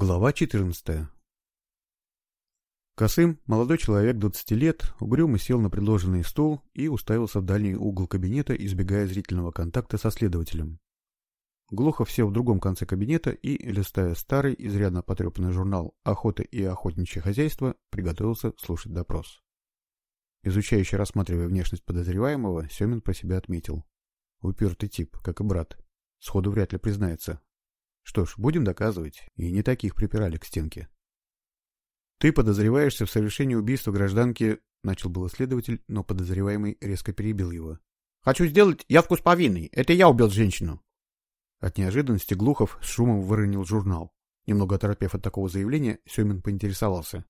Глава 14 Косым, молодой человек 20 лет, угрюмо сел на предложенный стул и уставился в дальний угол кабинета, избегая зрительного контакта со следователем. Глухов сел в другом конце кабинета и, листая старый, изрядно потрепанный журнал «Охота и охотничье хозяйство», приготовился слушать допрос. Изучающий, рассматривая внешность подозреваемого, Семин про себя отметил. Упертый тип, как и брат. Сходу вряд ли признается, что ж, будем доказывать, и не таких припирали к стенке. Ты подозреваешься в совершении убийства гражданки, начал был следователь, но подозреваемый резко перебил его. Хочу сделать явку с повинной. Это я убил женщину. От неожиданности Глухов с шумом выронил журнал. Немного оторопев от такого заявления, Семин поинтересовался.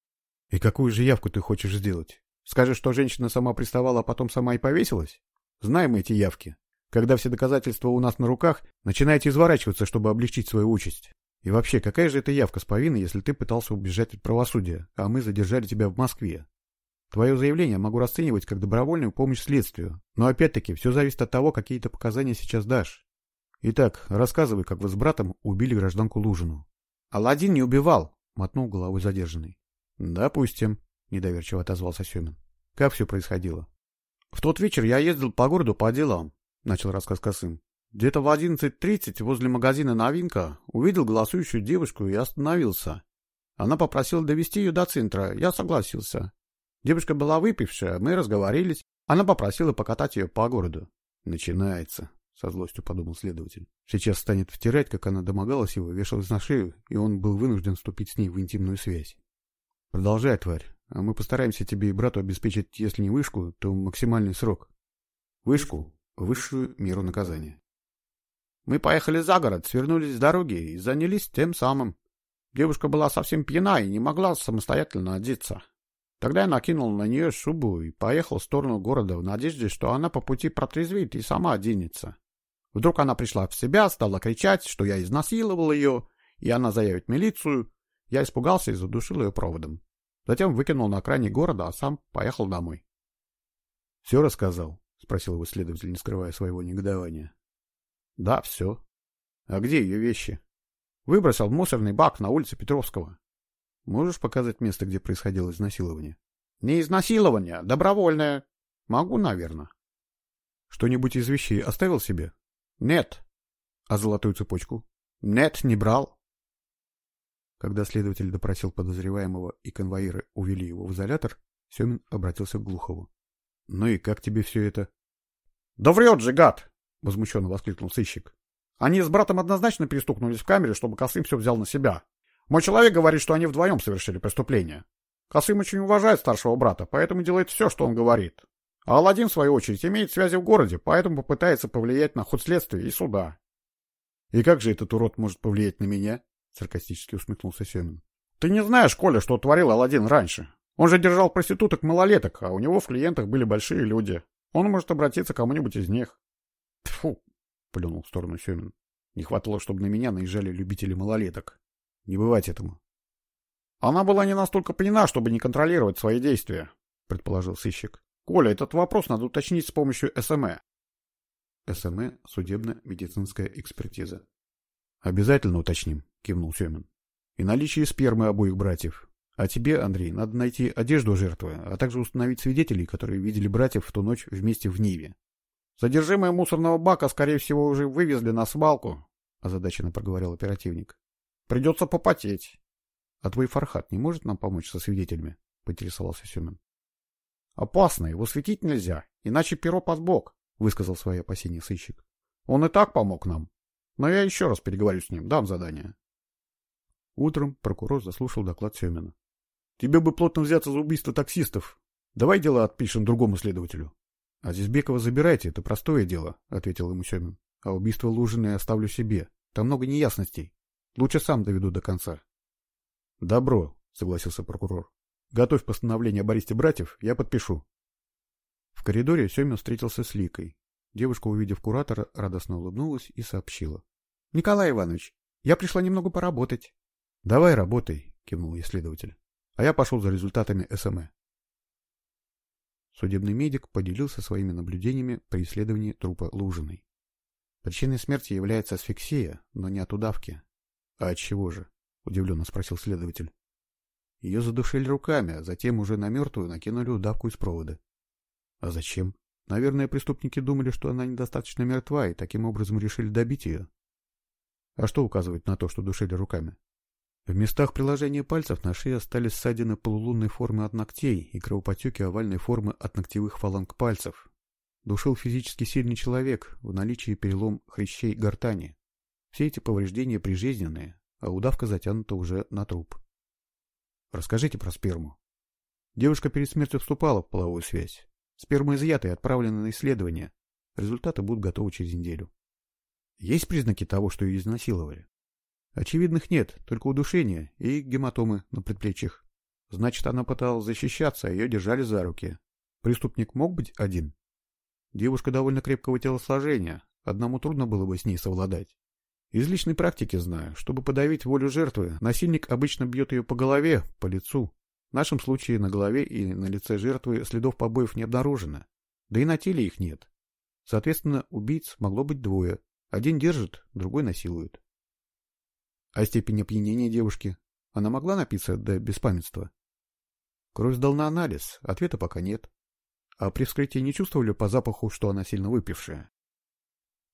«И какую же явку ты хочешь сделать? Скажешь, что женщина сама приставала, а потом сама и повесилась? Знаем эти явки. Когда все доказательства у нас на руках, начинаете изворачиваться, чтобы облегчить свою участь. И вообще, какая же это явка с повинной, если ты пытался убежать от правосудия, а мы задержали тебя в Москве? Твое заявление могу расценивать как добровольную помощь следствию, но опять-таки все зависит от того, какие ты показания сейчас дашь. Итак, рассказывай, как вы с братом убили гражданку Лужину. Аладдин не убивал, мотнул головой задержанный. Допустим, недоверчиво отозвался Семин. Как все происходило? В тот вечер я ездил по городу по делам начал рассказ Косым. Где-то в 11.30 возле магазина «Новинка» увидел голосующую девушку и остановился. Она попросила довести ее до центра, я согласился. Девушка была выпившая, мы разговорились. Она попросила покатать ее по городу. «Начинается», — со злостью подумал следователь. «Сейчас станет втирать, как она домогалась его, вешалась на шею, и он был вынужден вступить с ней в интимную связь. Продолжай, тварь, а мы постараемся тебе и брату обеспечить, если не вышку, то максимальный срок». «Вышку?» Высшую меру наказания. Мы поехали за город, свернулись с дороги и занялись тем самым. Девушка была совсем пьяна и не могла самостоятельно одеться. Тогда я накинул на нее шубу и поехал в сторону города в надежде, что она по пути протрезвеет и сама оденется. Вдруг она пришла в себя, стала кричать, что я изнасиловал ее, и она заявит милицию. Я испугался и задушил ее проводом. Затем выкинул на окраине города, а сам поехал домой. — Все рассказал? — спросил его следователь, не скрывая своего негодования. — Да, все. — А где ее вещи? — Выбросил в мусорный бак на улице Петровского. — Можешь показать место, где происходило изнасилование? — Не изнасилование, а добровольное. Могу, наверное. — Что-нибудь из вещей оставил себе? — Нет. — А золотую цепочку? — Нет, не брал. Когда следователь допросил подозреваемого и конвоиры увели его в изолятор, Семин обратился к Глухову. Ну и как тебе все это? — Да врет же, гад! — возмущенно воскликнул сыщик. — Они с братом однозначно перестукнулись в камере, чтобы Косым все взял на себя. Мой человек говорит, что они вдвоем совершили преступление. Косым очень уважает старшего брата, поэтому делает все, что он говорит. А Аладдин, в свою очередь, имеет связи в городе, поэтому попытается повлиять на ход следствия и суда. — И как же этот урод может повлиять на меня? — саркастически усмехнулся Семин. — Ты не знаешь, Коля, что творил Аладдин раньше. Он же держал проституток-малолеток, а у него в клиентах были большие люди. Он может обратиться к кому-нибудь из них. Тьфу, плюнул в сторону Семин. Не хватало, чтобы на меня наезжали любители малолеток. Не бывать этому. Она была не настолько пьяна, чтобы не контролировать свои действия, предположил сыщик. Коля, этот вопрос надо уточнить с помощью СМЭ. СМЭ – судебно-медицинская экспертиза. Обязательно уточним, кивнул Семин. И наличие спермы обоих братьев. А тебе, Андрей, надо найти одежду жертвы, а также установить свидетелей, которые видели братьев в ту ночь вместе в Ниве. Содержимое мусорного бака, скорее всего, уже вывезли на свалку, озадаченно проговорил оперативник. Придется попотеть. А твой Фархат не может нам помочь со свидетелями? поинтересовался Семен. Опасно, его светить нельзя, иначе перо под бок, высказал свои опасения сыщик. Он и так помог нам. Но я еще раз переговорю с ним, дам задание. Утром прокурор заслушал доклад Семена. Тебе бы плотно взяться за убийство таксистов. Давай дело отпишем другому следователю. — А Зизбекова забирайте, это простое дело, — ответил ему Семин. — А убийство Лужины оставлю себе. Там много неясностей. Лучше сам доведу до конца. — Добро, — согласился прокурор. — Готовь постановление об аресте братьев, я подпишу. В коридоре Семин встретился с Ликой. Девушка, увидев куратора, радостно улыбнулась и сообщила. — Николай Иванович, я пришла немного поработать. — Давай работай, — кивнул ей следователь а я пошел за результатами СМЭ. Судебный медик поделился своими наблюдениями при исследовании трупа Лужиной. Причиной смерти является асфиксия, но не от удавки. А от чего же? удивленно спросил следователь. Ее задушили руками, а затем уже на мертвую накинули удавку из провода. А зачем? Наверное, преступники думали, что она недостаточно мертва, и таким образом решили добить ее. А что указывает на то, что душили руками? В местах приложения пальцев на шее остались ссадины полулунной формы от ногтей и кровопотеки овальной формы от ногтевых фаланг пальцев. Душил физически сильный человек, в наличии перелом хрящей гортани. Все эти повреждения прижизненные, а удавка затянута уже на труп. Расскажите про сперму. Девушка перед смертью вступала в половую связь. Сперма изъята и отправлена на исследование. Результаты будут готовы через неделю. Есть признаки того, что ее изнасиловали? Очевидных нет, только удушение и гематомы на предплечьях. Значит, она пыталась защищаться, а ее держали за руки. Преступник мог быть один? Девушка довольно крепкого телосложения, одному трудно было бы с ней совладать. Из личной практики знаю, чтобы подавить волю жертвы, насильник обычно бьет ее по голове, по лицу. В нашем случае на голове и на лице жертвы следов побоев не обнаружено. Да и на теле их нет. Соответственно, убийц могло быть двое. Один держит, другой насилует. А степень опьянения девушки? Она могла напиться до беспамятства? Кровь сдал на анализ, ответа пока нет. А при вскрытии не чувствовали по запаху, что она сильно выпившая?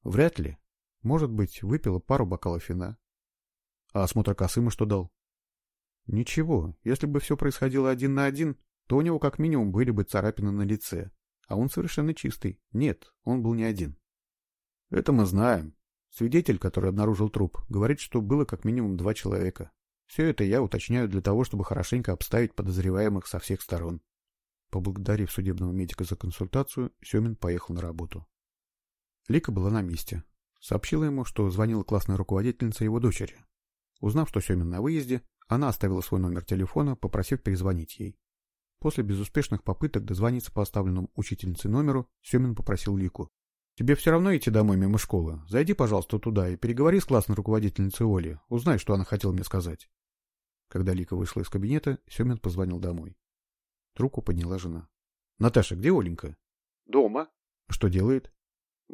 Вряд ли. Может быть, выпила пару бокалов вина. А осмотр Косыма что дал? Ничего, если бы все происходило один на один, то у него как минимум были бы царапины на лице. А он совершенно чистый. Нет, он был не один. Это мы знаем. Свидетель, который обнаружил труп, говорит, что было как минимум два человека. Все это я уточняю для того, чтобы хорошенько обставить подозреваемых со всех сторон. Поблагодарив судебного медика за консультацию, Семин поехал на работу. Лика была на месте. Сообщила ему, что звонила классная руководительница его дочери. Узнав, что Семин на выезде, она оставила свой номер телефона, попросив перезвонить ей. После безуспешных попыток дозвониться по оставленному учительнице номеру, Семин попросил Лику. «Тебе все равно идти домой мимо школы. Зайди, пожалуйста, туда и переговори с классной руководительницей Оли. Узнай, что она хотела мне сказать». Когда Лика вышла из кабинета, Семин позвонил домой. Трубку подняла жена. «Наташа, где Оленька?» «Дома». «Что делает?»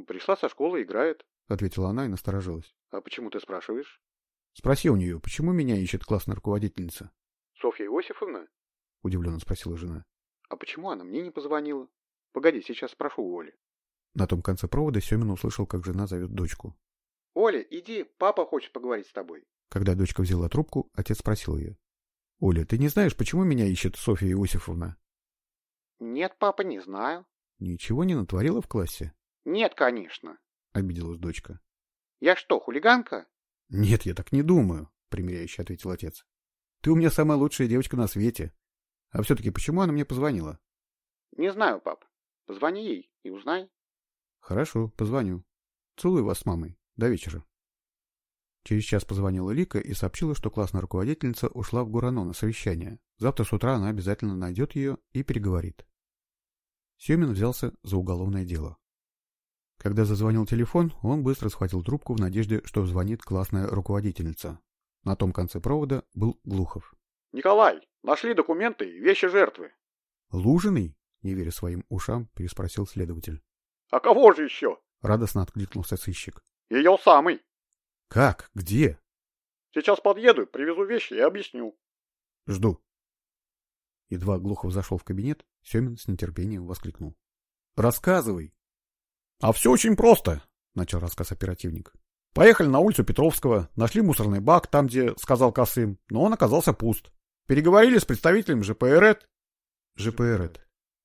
«Пришла со школы, играет». — ответила она и насторожилась. — А почему ты спрашиваешь? — Спроси у нее, почему меня ищет классная руководительница? — Софья Иосифовна? — удивленно спросила жена. — А почему она мне не позвонила? Погоди, сейчас спрошу у Оли. На том конце провода Семин услышал, как жена зовет дочку. — Оля, иди, папа хочет поговорить с тобой. Когда дочка взяла трубку, отец спросил ее. — Оля, ты не знаешь, почему меня ищет Софья Иосифовна? — Нет, папа, не знаю. — Ничего не натворила в классе? — Нет, конечно. — обиделась дочка. — Я что, хулиганка? — Нет, я так не думаю, — примиряюще ответил отец. — Ты у меня самая лучшая девочка на свете. А все-таки почему она мне позвонила? — Не знаю, пап. Позвони ей и узнай. — Хорошо, позвоню. Целую вас с мамой. До вечера. Через час позвонила Лика и сообщила, что классная руководительница ушла в Гурано на совещание. Завтра с утра она обязательно найдет ее и переговорит. Семин взялся за уголовное дело. Когда зазвонил телефон, он быстро схватил трубку в надежде, что звонит классная руководительница. На том конце провода был Глухов. «Николай, нашли документы и вещи жертвы». «Лужиный?» — не веря своим ушам, переспросил следователь. «А кого же еще?» — радостно откликнулся сыщик. «Ее самый». «Как? Где?» «Сейчас подъеду, привезу вещи и объясню». «Жду». Едва Глухов зашел в кабинет, Семин с нетерпением воскликнул. «Рассказывай!» А все очень просто, начал рассказ оперативник. Поехали на улицу Петровского, нашли мусорный бак там, где сказал Косым, но он оказался пуст. Переговорили с представителем ЖПРЭД. ЖПРЭД.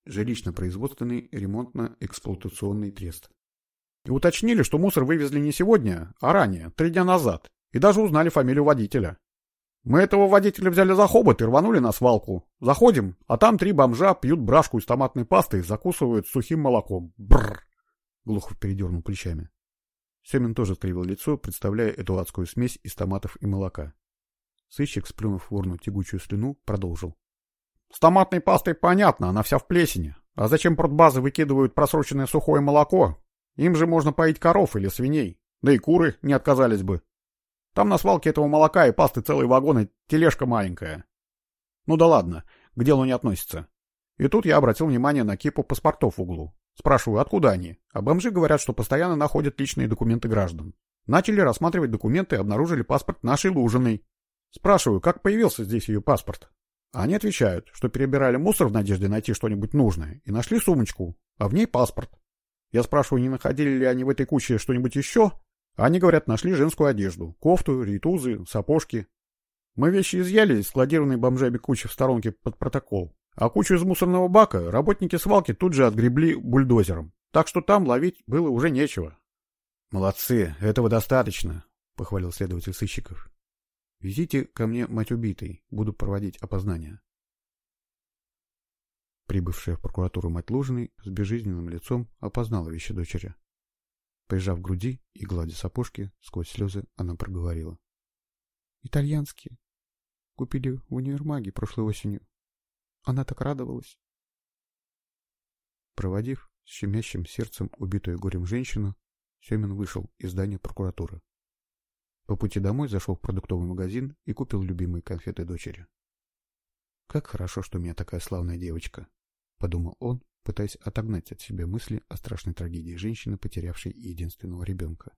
Жилищно-производственный ремонтно-эксплуатационный трест. И уточнили, что мусор вывезли не сегодня, а ранее, три дня назад. И даже узнали фамилию водителя. Мы этого водителя взяли за хобот и рванули на свалку. Заходим, а там три бомжа пьют брашку из томатной пасты и закусывают сухим молоком. Бррр. Глухов передернул плечами. Семин тоже скривил лицо, представляя эту адскую смесь из томатов и молока. Сыщик, сплюнув в урну тягучую слюну, продолжил. С томатной пастой понятно, она вся в плесени. А зачем продбазы выкидывают просроченное сухое молоко? Им же можно поить коров или свиней. Да и куры не отказались бы. Там на свалке этого молока и пасты целые вагоны, тележка маленькая. Ну да ладно, к делу не относится. И тут я обратил внимание на кипу паспортов в углу. Спрашиваю, откуда они? А бомжи говорят, что постоянно находят личные документы граждан. Начали рассматривать документы и обнаружили паспорт нашей Лужиной. Спрашиваю, как появился здесь ее паспорт. Они отвечают, что перебирали мусор в надежде найти что-нибудь нужное, и нашли сумочку, а в ней паспорт. Я спрашиваю, не находили ли они в этой куче что-нибудь еще? Они говорят, нашли женскую одежду, кофту, ритузы, сапожки. Мы вещи изъяли из складированной бомжами кучи в сторонке под протокол. А кучу из мусорного бака работники свалки тут же отгребли бульдозером. Так что там ловить было уже нечего. Молодцы, этого достаточно, похвалил следователь сыщиков. Везите ко мне мать убитой, буду проводить опознание. Прибывшая в прокуратуру мать Лужиной с безжизненным лицом опознала вещи дочери. Прижав груди и гладя сапожки, сквозь слезы она проговорила. «Итальянские. Купили в универмаге прошлой осенью. Она так радовалась». Проводив с щемящим сердцем убитую горем женщину, Семин вышел из здания прокуратуры. По пути домой зашел в продуктовый магазин и купил любимые конфеты дочери. «Как хорошо, что у меня такая славная девочка», — подумал он, пытаясь отогнать от себя мысли о страшной трагедии женщины, потерявшей единственного ребенка.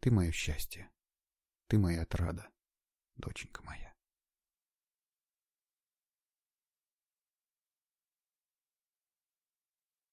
«Ты мое счастье. Ты моя отрада, доченька моя».